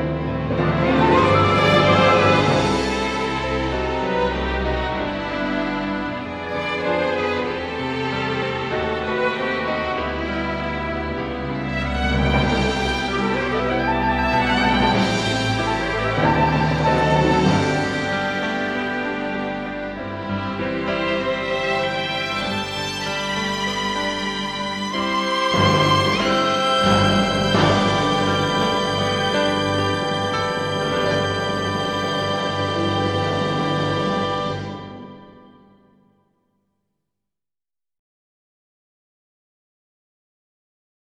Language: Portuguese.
Música